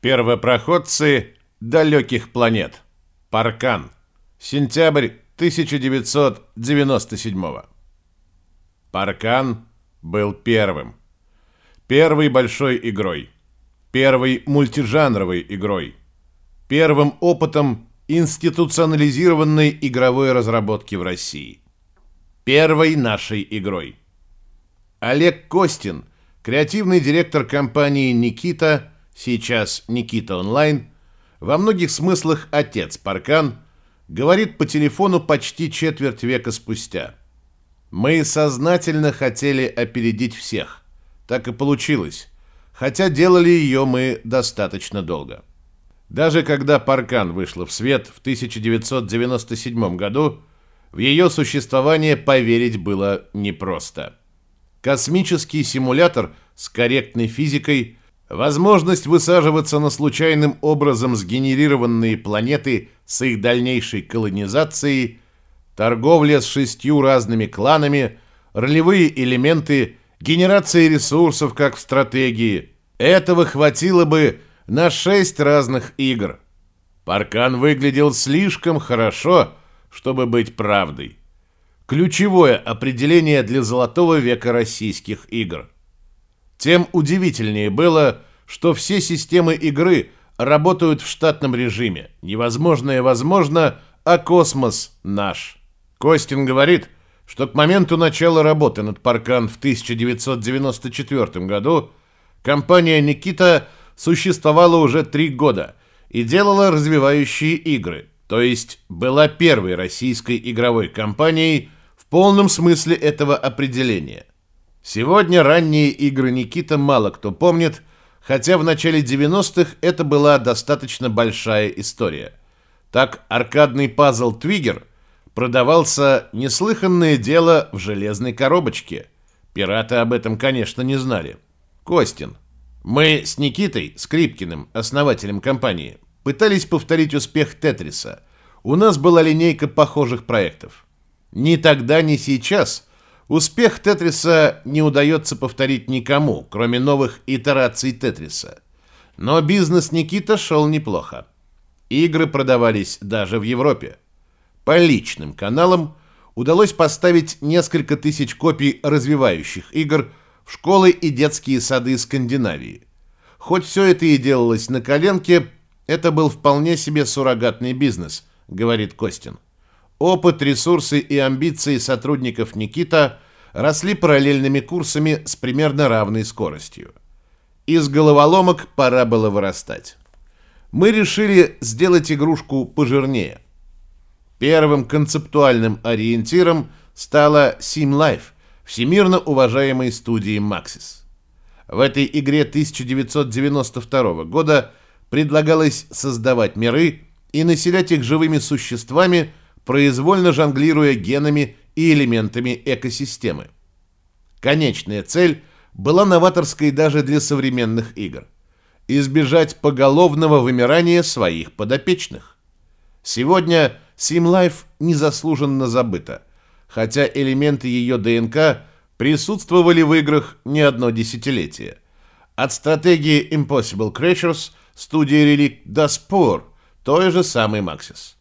Первопроходцы далеких планет. Паркан. Сентябрь 1997 Паркан был первым. Первой большой игрой. Первой мультижанровой игрой. Первым опытом институционализированной игровой разработки в России. Первой нашей игрой. Олег Костин, креативный директор компании «Никита», сейчас «Никита Онлайн», во многих смыслах отец Паркан, говорит по телефону почти четверть века спустя. Мы сознательно хотели опередить всех. Так и получилось. Хотя делали ее мы достаточно долго. Даже когда Паркан вышла в свет в 1997 году, в ее существование поверить было непросто. Космический симулятор с корректной физикой Возможность высаживаться на случайным образом сгенерированные планеты с их дальнейшей колонизацией, торговля с шестью разными кланами, ролевые элементы, генерация ресурсов, как в стратегии. Этого хватило бы на шесть разных игр. Паркан выглядел слишком хорошо, чтобы быть правдой. Ключевое определение для золотого века российских игр – тем удивительнее было, что все системы игры работают в штатном режиме. Невозможное возможно, а космос наш. Костин говорит, что к моменту начала работы над Паркан в 1994 году компания «Никита» существовала уже три года и делала развивающие игры, то есть была первой российской игровой компанией в полном смысле этого определения. Сегодня ранние игры Никита мало кто помнит, хотя в начале 90-х это была достаточно большая история. Так аркадный пазл «Твигер» продавался неслыханное дело в железной коробочке. Пираты об этом, конечно, не знали. Костин. Мы с Никитой Скрипкиным, основателем компании, пытались повторить успех Тетриса. У нас была линейка похожих проектов. Ни тогда, ни сейчас – Успех Тетриса не удается повторить никому, кроме новых итераций Тетриса. Но бизнес Никита шел неплохо. Игры продавались даже в Европе. По личным каналам удалось поставить несколько тысяч копий развивающих игр в школы и детские сады Скандинавии. Хоть все это и делалось на коленке, это был вполне себе суррогатный бизнес, говорит Костин. Опыт, ресурсы и амбиции сотрудников Никита росли параллельными курсами с примерно равной скоростью. Из головоломок пора было вырастать. Мы решили сделать игрушку пожирнее. Первым концептуальным ориентиром стала Sim Life, всемирно уважаемой студии Maxis. В этой игре 1992 года предлагалось создавать миры и населять их живыми существами, произвольно жонглируя генами и элементами экосистемы. Конечная цель была новаторской даже для современных игр – избежать поголовного вымирания своих подопечных. Сегодня SimLife незаслуженно забыта, хотя элементы ее ДНК присутствовали в играх не одно десятилетие. От стратегии Impossible Creatures студии Relic до Spore той же самый Maxis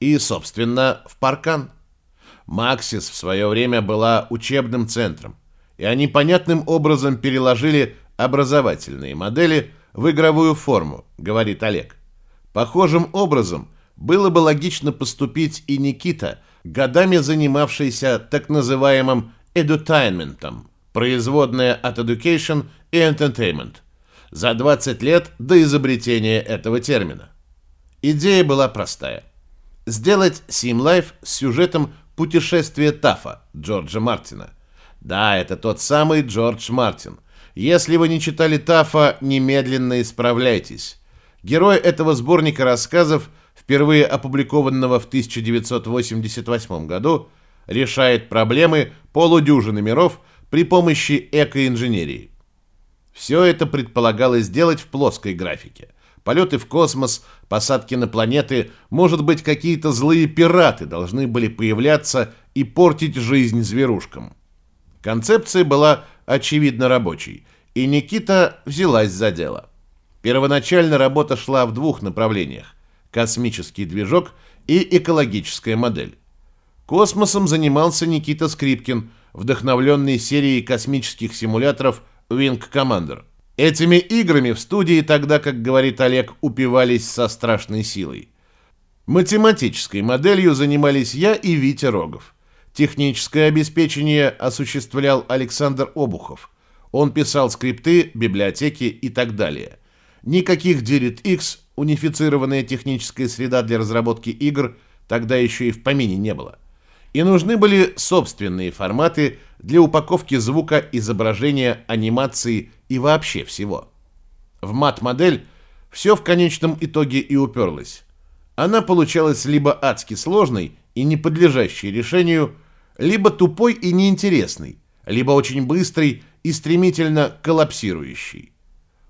и, собственно, в Паркан. Максис в свое время была учебным центром, и они понятным образом переложили образовательные модели в игровую форму, говорит Олег. Похожим образом было бы логично поступить и Никита, годами занимавшийся так называемым edutainmentом, производная от education и entertainment, за 20 лет до изобретения этого термина. Идея была простая – сделать Life с сюжетом «Путешествие Тафа» Джорджа Мартина. Да, это тот самый Джордж Мартин. Если вы не читали Тафа, немедленно исправляйтесь. Герой этого сборника рассказов, впервые опубликованного в 1988 году, решает проблемы полудюжины миров при помощи экоинженерии. Все это предполагалось сделать в плоской графике полеты в космос, посадки на планеты, может быть, какие-то злые пираты должны были появляться и портить жизнь зверушкам. Концепция была очевидно рабочей, и Никита взялась за дело. Первоначально работа шла в двух направлениях – космический движок и экологическая модель. Космосом занимался Никита Скрипкин, вдохновленный серией космических симуляторов Wing Commander. Этими играми в студии тогда, как говорит Олег, упивались со страшной силой. Математической моделью занимались я и Витя Рогов. Техническое обеспечение осуществлял Александр Обухов. Он писал скрипты, библиотеки и так далее. Никаких DirectX, унифицированная техническая среда для разработки игр, тогда еще и в помине не было. И нужны были собственные форматы для упаковки звука, изображения, анимации и вообще всего. В мат-модель все в конечном итоге и уперлось. Она получалась либо адски сложной и не подлежащей решению, либо тупой и неинтересный, либо очень быстрый и стремительно коллапсирующий.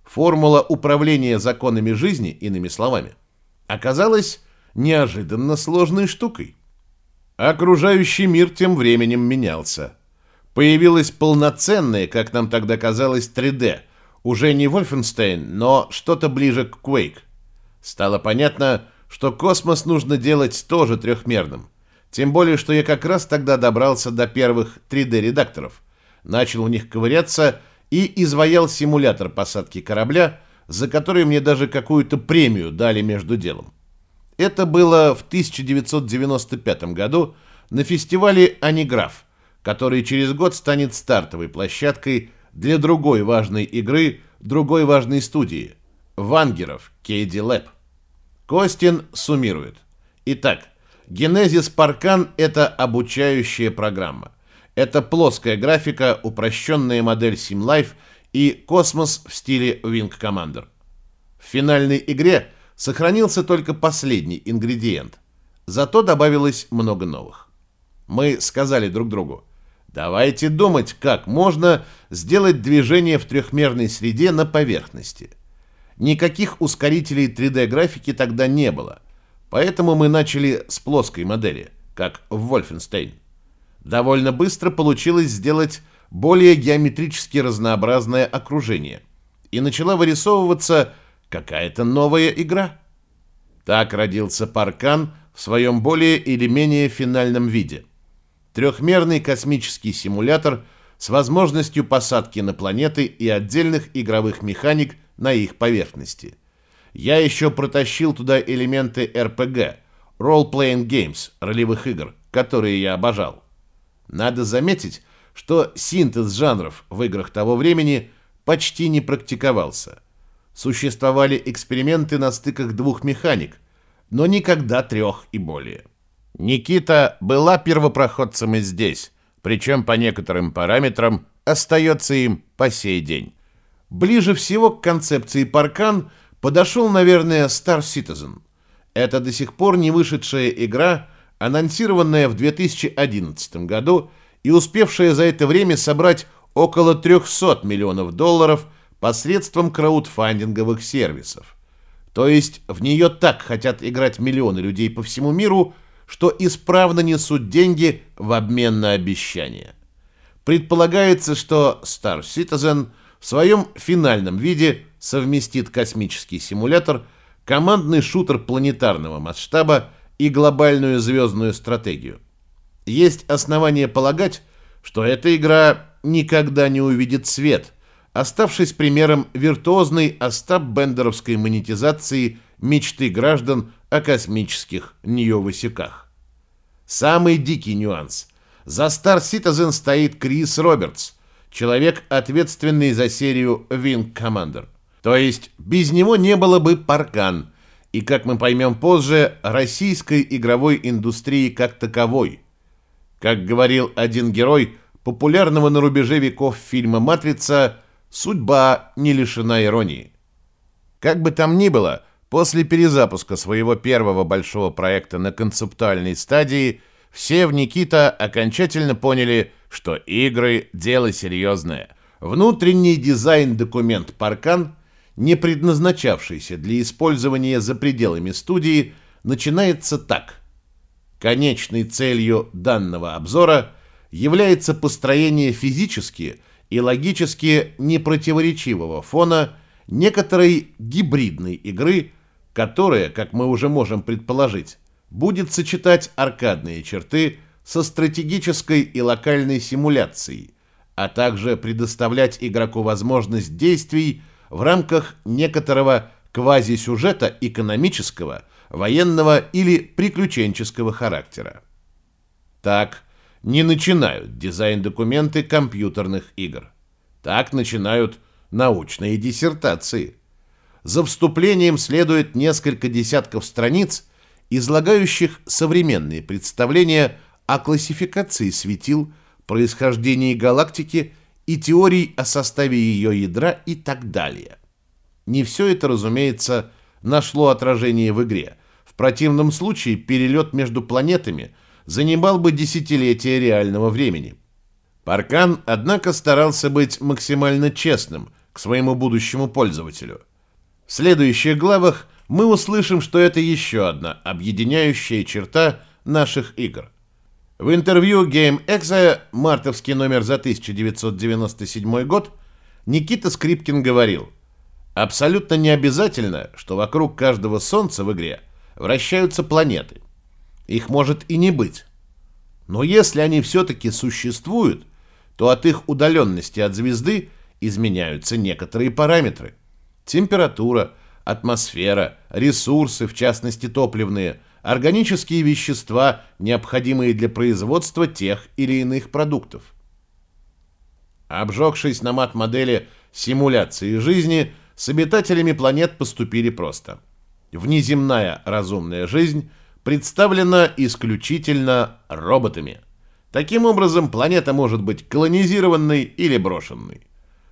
Формула управления законами жизни, иными словами, оказалась неожиданно сложной штукой. Окружающий мир тем временем менялся. Появилась полноценная, как нам тогда казалось, 3D. Уже не Wolfenstein, но что-то ближе к Quake. Стало понятно, что космос нужно делать тоже трехмерным. Тем более, что я как раз тогда добрался до первых 3D-редакторов, начал у них ковыряться и изваял симулятор посадки корабля, за который мне даже какую-то премию дали между делом. Это было в 1995 году на фестивале «Аниграф», который через год станет стартовой площадкой для другой важной игры, другой важной студии – Вангеров, Кейди Лэб. Костин суммирует. Итак, Генезис Паркан – это обучающая программа. Это плоская графика, упрощенная модель SimLife и космос в стиле Wing Commander. В финальной игре сохранился только последний ингредиент. Зато добавилось много новых. Мы сказали друг другу, давайте думать, как можно сделать движение в трехмерной среде на поверхности. Никаких ускорителей 3D-графики тогда не было – Поэтому мы начали с плоской модели, как в Wolfenstein. Довольно быстро получилось сделать более геометрически разнообразное окружение, и начала вырисовываться какая-то новая игра. Так родился Паркан в своем более или менее финальном виде. Трехмерный космический симулятор с возможностью посадки на планеты и отдельных игровых механик на их поверхности – я еще протащил туда элементы RPG, Role-Playing Games, ролевых игр, которые я обожал. Надо заметить, что синтез жанров в играх того времени почти не практиковался. Существовали эксперименты на стыках двух механик, но никогда трех и более. Никита была первопроходцем и здесь, причем по некоторым параметрам остается им по сей день. Ближе всего к концепции паркан – подошел, наверное, Star Citizen. Это до сих пор не вышедшая игра, анонсированная в 2011 году и успевшая за это время собрать около 300 миллионов долларов посредством краудфандинговых сервисов. То есть в нее так хотят играть миллионы людей по всему миру, что исправно несут деньги в обмен на обещания. Предполагается, что Star Citizen в своем финальном виде совместит космический симулятор, командный шутер планетарного масштаба и глобальную звездную стратегию. Есть основания полагать, что эта игра никогда не увидит свет, оставшись примером виртуозной остап-бендеровской монетизации мечты граждан о космических нью-высеках. Самый дикий нюанс. За Star Citizen стоит Крис Робертс, человек, ответственный за серию Wing Commander. То есть без него не было бы паркан, и, как мы поймем позже, российской игровой индустрии как таковой. Как говорил один герой популярного на рубеже веков фильма «Матрица», судьба не лишена иронии. Как бы там ни было, после перезапуска своего первого большого проекта на концептуальной стадии, все в Никита окончательно поняли, что игры – дело серьезное. Внутренний дизайн-документ «Паркан» – не предназначавшийся для использования за пределами студии, начинается так. Конечной целью данного обзора является построение физически и логически непротиворечивого фона некоторой гибридной игры, которая, как мы уже можем предположить, будет сочетать аркадные черты со стратегической и локальной симуляцией, а также предоставлять игроку возможность действий в рамках некоторого квазисюжета экономического, военного или приключенческого характера. Так не начинают дизайн-документы компьютерных игр. Так начинают научные диссертации. За вступлением следует несколько десятков страниц, излагающих современные представления о классификации светил, происхождении галактики и теорий о составе ее ядра и так далее. Не все это, разумеется, нашло отражение в игре. В противном случае перелет между планетами занимал бы десятилетия реального времени. Паркан, однако, старался быть максимально честным к своему будущему пользователю. В следующих главах мы услышим, что это еще одна объединяющая черта наших игр. В интервью Game Exe, мартовский номер за 1997 год, Никита Скрипкин говорил, «Абсолютно не обязательно, что вокруг каждого солнца в игре вращаются планеты. Их может и не быть. Но если они все-таки существуют, то от их удаленности от звезды изменяются некоторые параметры. Температура, атмосфера, ресурсы, в частности топливные – органические вещества, необходимые для производства тех или иных продуктов. Обжегшись на мат-модели симуляции жизни, с обитателями планет поступили просто. Внеземная разумная жизнь представлена исключительно роботами. Таким образом, планета может быть колонизированной или брошенной.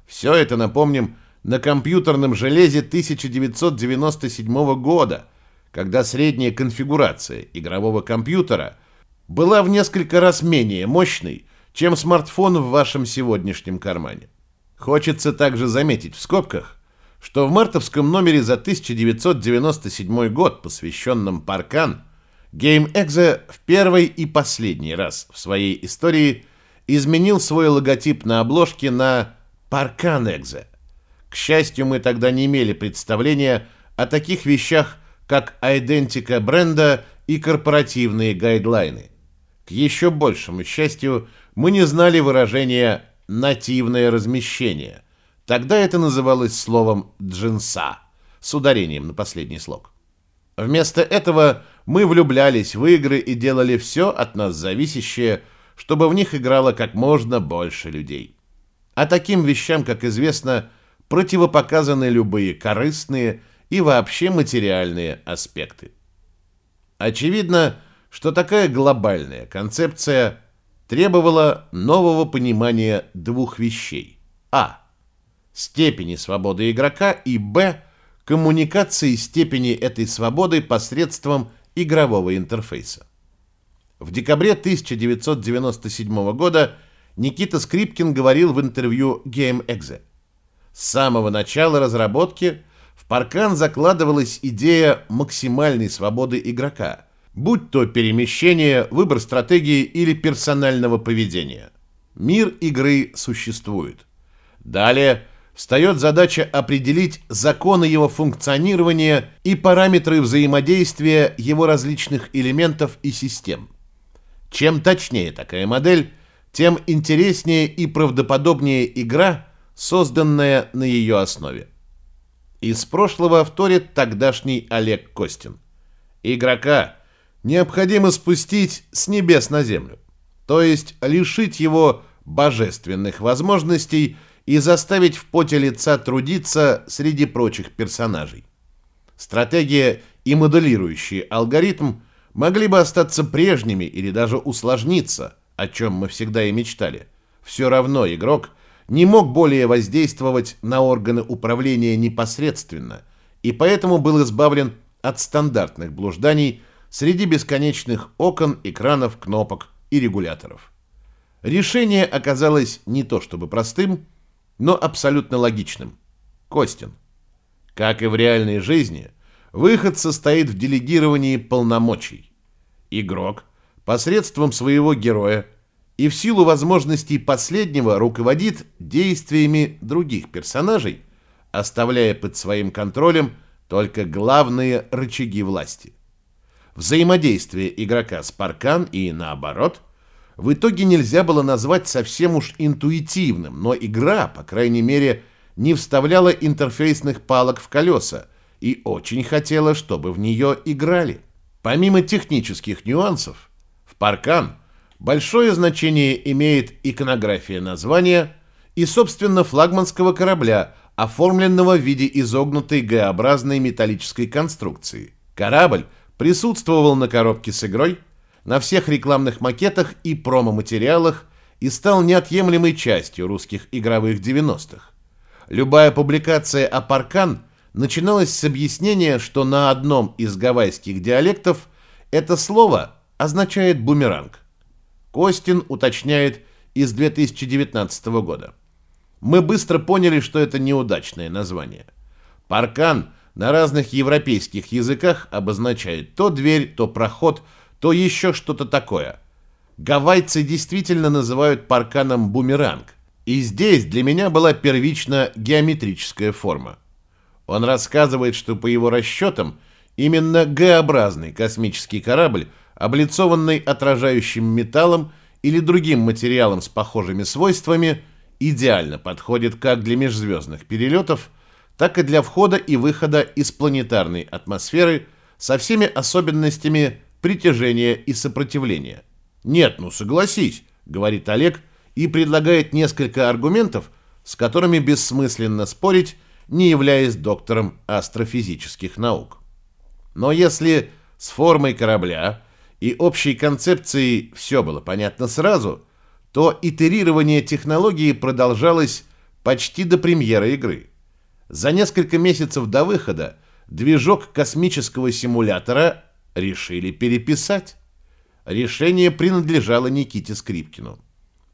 Все это, напомним, на компьютерном железе 1997 года – когда средняя конфигурация игрового компьютера была в несколько раз менее мощной, чем смартфон в вашем сегодняшнем кармане. Хочется также заметить в скобках, что в мартовском номере за 1997 год, посвященном Паркан, GameExe в первый и последний раз в своей истории изменил свой логотип на обложке на Паркан Экзе. К счастью, мы тогда не имели представления о таких вещах, как айдентика бренда и корпоративные гайдлайны. К еще большему счастью, мы не знали выражения «нативное размещение». Тогда это называлось словом «джинса» с ударением на последний слог. Вместо этого мы влюблялись в игры и делали все от нас зависящее, чтобы в них играло как можно больше людей. А таким вещам, как известно, противопоказаны любые корыстные и вообще материальные аспекты. Очевидно, что такая глобальная концепция требовала нового понимания двух вещей. А. Степени свободы игрока и Б. Коммуникации степени этой свободы посредством игрового интерфейса. В декабре 1997 года Никита Скрипкин говорил в интервью GameExe. С самого начала разработки – в паркан закладывалась идея максимальной свободы игрока, будь то перемещение, выбор стратегии или персонального поведения. Мир игры существует. Далее встает задача определить законы его функционирования и параметры взаимодействия его различных элементов и систем. Чем точнее такая модель, тем интереснее и правдоподобнее игра, созданная на ее основе. Из прошлого вторит тогдашний Олег Костин. Игрока необходимо спустить с небес на землю, то есть лишить его божественных возможностей и заставить в поте лица трудиться среди прочих персонажей. Стратегия и моделирующий алгоритм могли бы остаться прежними или даже усложниться, о чем мы всегда и мечтали. Все равно игрок – не мог более воздействовать на органы управления непосредственно и поэтому был избавлен от стандартных блужданий среди бесконечных окон, экранов, кнопок и регуляторов. Решение оказалось не то чтобы простым, но абсолютно логичным. Костин. Как и в реальной жизни, выход состоит в делегировании полномочий. Игрок посредством своего героя и в силу возможностей последнего руководит действиями других персонажей, оставляя под своим контролем только главные рычаги власти. Взаимодействие игрока с Паркан и наоборот в итоге нельзя было назвать совсем уж интуитивным, но игра, по крайней мере, не вставляла интерфейсных палок в колеса и очень хотела, чтобы в нее играли. Помимо технических нюансов, в Паркан большое значение имеет иконография названия и, собственно, флагманского корабля, оформленного в виде изогнутой Г-образной металлической конструкции. Корабль присутствовал на коробке с игрой, на всех рекламных макетах и промо-материалах и стал неотъемлемой частью русских игровых 90-х. Любая публикация о Паркан начиналась с объяснения, что на одном из гавайских диалектов это слово означает бумеранг. Костин уточняет из 2019 года. Мы быстро поняли, что это неудачное название. Паркан на разных европейских языках обозначает то дверь, то проход, то еще что-то такое. Гавайцы действительно называют парканом бумеранг. И здесь для меня была первично геометрическая форма. Он рассказывает, что по его расчетам именно Г-образный космический корабль, облицованный отражающим металлом или другим материалом с похожими свойствами, идеально подходит как для межзвездных перелетов, так и для входа и выхода из планетарной атмосферы со всеми особенностями притяжения и сопротивления. «Нет, ну согласись», — говорит Олег, — и предлагает несколько аргументов, с которыми бессмысленно спорить, не являясь доктором астрофизических наук. Но если с формой корабля и общей концепцией все было понятно сразу, то итерирование технологии продолжалось почти до премьеры игры. За несколько месяцев до выхода движок космического симулятора решили переписать. Решение принадлежало Никите Скрипкину.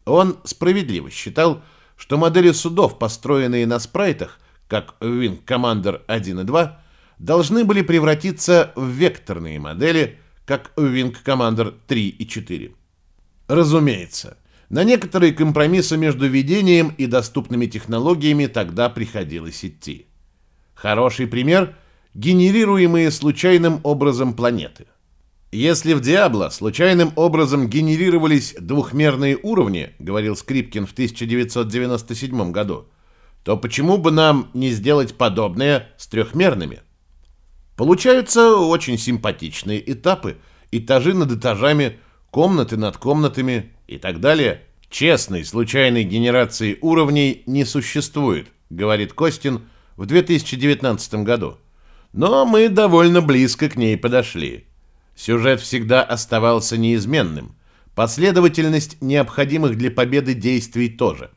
Он справедливо считал, что модели судов, построенные на спрайтах, как Wing Commander 1 и 2, должны были превратиться в векторные модели, как Wing Commander 3 и 4. Разумеется, на некоторые компромиссы между видением и доступными технологиями тогда приходилось идти. Хороший пример – генерируемые случайным образом планеты – если в Диабло случайным образом генерировались двухмерные уровни, говорил Скрипкин в 1997 году, то почему бы нам не сделать подобное с трехмерными? Получаются очень симпатичные этапы, этажи над этажами, комнаты над комнатами и так далее. Честной случайной генерации уровней не существует, говорит Костин в 2019 году. Но мы довольно близко к ней подошли. Сюжет всегда оставался неизменным. Последовательность необходимых для победы действий тоже.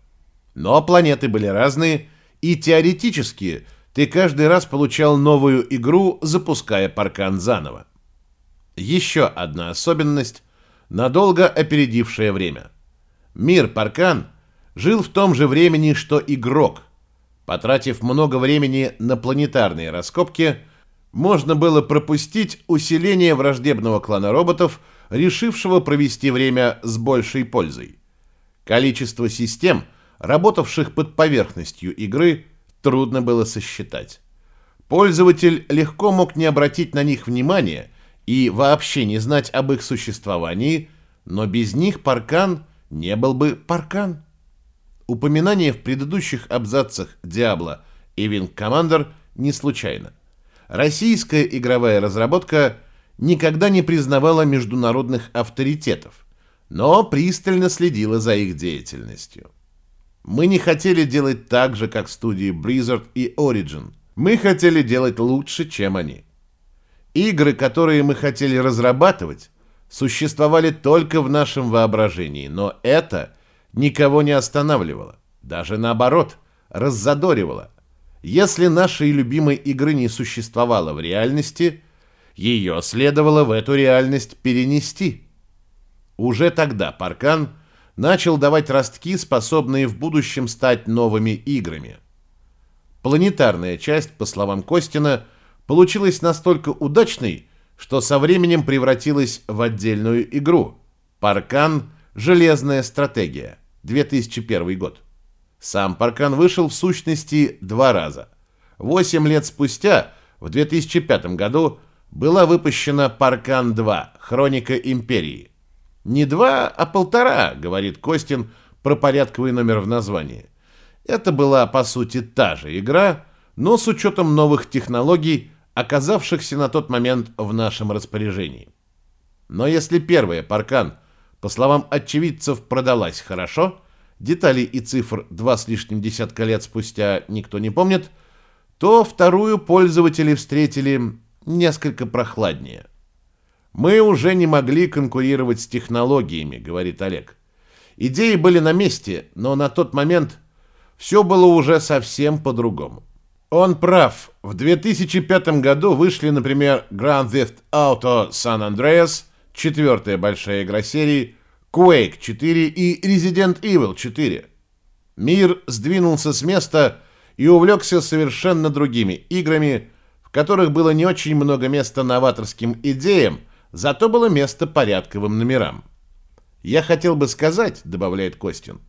Но планеты были разные, и теоретически ты каждый раз получал новую игру, запуская паркан заново. Еще одна особенность, надолго опередившая время. Мир паркан жил в том же времени, что игрок. Потратив много времени на планетарные раскопки – можно было пропустить усиление враждебного клана роботов, решившего провести время с большей пользой. Количество систем, работавших под поверхностью игры, трудно было сосчитать. Пользователь легко мог не обратить на них внимания и вообще не знать об их существовании, но без них паркан не был бы паркан. Упоминание в предыдущих абзацах Диабло и Wing Commander не случайно российская игровая разработка никогда не признавала международных авторитетов, но пристально следила за их деятельностью. Мы не хотели делать так же, как студии Blizzard и Origin. Мы хотели делать лучше, чем они. Игры, которые мы хотели разрабатывать, существовали только в нашем воображении, но это никого не останавливало, даже наоборот, раззадоривало. Если нашей любимой игры не существовало в реальности, ее следовало в эту реальность перенести. Уже тогда Паркан начал давать ростки, способные в будущем стать новыми играми. Планетарная часть, по словам Костина, получилась настолько удачной, что со временем превратилась в отдельную игру. Parkan «Железная стратегия», 2001 год. Сам Parkan вышел в сущности два раза. Восемь лет спустя, в 2005 году, была выпущена «Parkan 2. Хроника Империи». Не два, а полтора, говорит Костин про порядковый номер в названии. Это была, по сути, та же игра, но с учетом новых технологий, оказавшихся на тот момент в нашем распоряжении. Но если первая «Паркан», по словам очевидцев, продалась хорошо, деталей и цифр два с лишним десятка лет спустя никто не помнит, то вторую пользователи встретили несколько прохладнее. «Мы уже не могли конкурировать с технологиями», — говорит Олег. «Идеи были на месте, но на тот момент все было уже совсем по-другому». Он прав. В 2005 году вышли, например, Grand Theft Auto San Andreas, четвертая большая игра серии, Quake 4 и Resident Evil 4. Мир сдвинулся с места и увлекся совершенно другими играми, в которых было не очень много места новаторским идеям, зато было место порядковым номерам. «Я хотел бы сказать», — добавляет Костин,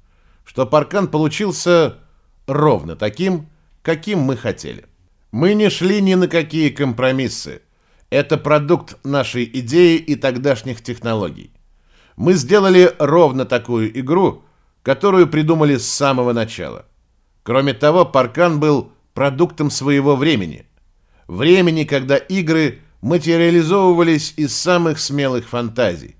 «что Паркан получился ровно таким, каким мы хотели. Мы не шли ни на какие компромиссы. Это продукт нашей идеи и тогдашних технологий. Мы сделали ровно такую игру, которую придумали с самого начала. Кроме того, Паркан был продуктом своего времени. Времени, когда игры материализовывались из самых смелых фантазий.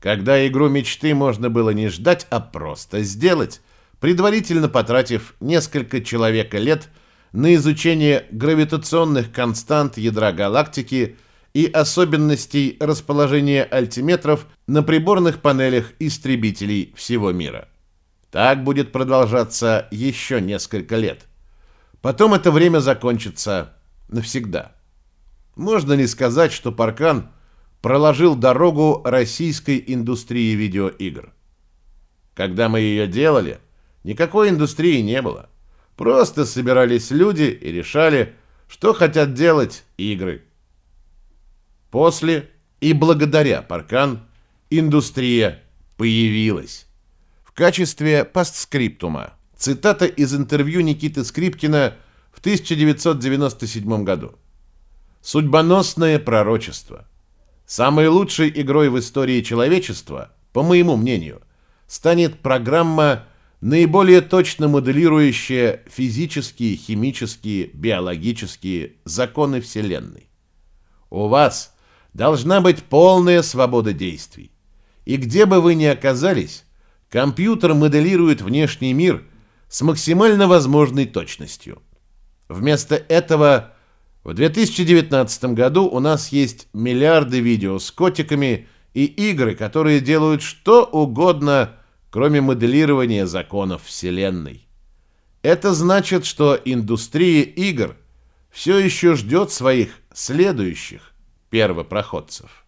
Когда игру мечты можно было не ждать, а просто сделать, предварительно потратив несколько человека лет на изучение гравитационных констант ядра галактики и особенностей расположения альтиметров на приборных панелях истребителей всего мира. Так будет продолжаться еще несколько лет. Потом это время закончится навсегда. Можно ли сказать, что Паркан проложил дорогу российской индустрии видеоигр? Когда мы ее делали – Никакой индустрии не было. Просто собирались люди и решали, что хотят делать игры. После и благодаря Паркан индустрия появилась. В качестве постскриптума цитата из интервью Никиты Скрипкина в 1997 году. Судьбоносное пророчество. Самой лучшей игрой в истории человечества, по моему мнению, станет программа наиболее точно моделирующая физические, химические, биологические законы Вселенной. У вас должна быть полная свобода действий. И где бы вы ни оказались, компьютер моделирует внешний мир с максимально возможной точностью. Вместо этого в 2019 году у нас есть миллиарды видео с котиками и игры, которые делают что угодно – кроме моделирования законов Вселенной. Это значит, что индустрия игр все еще ждет своих следующих первопроходцев.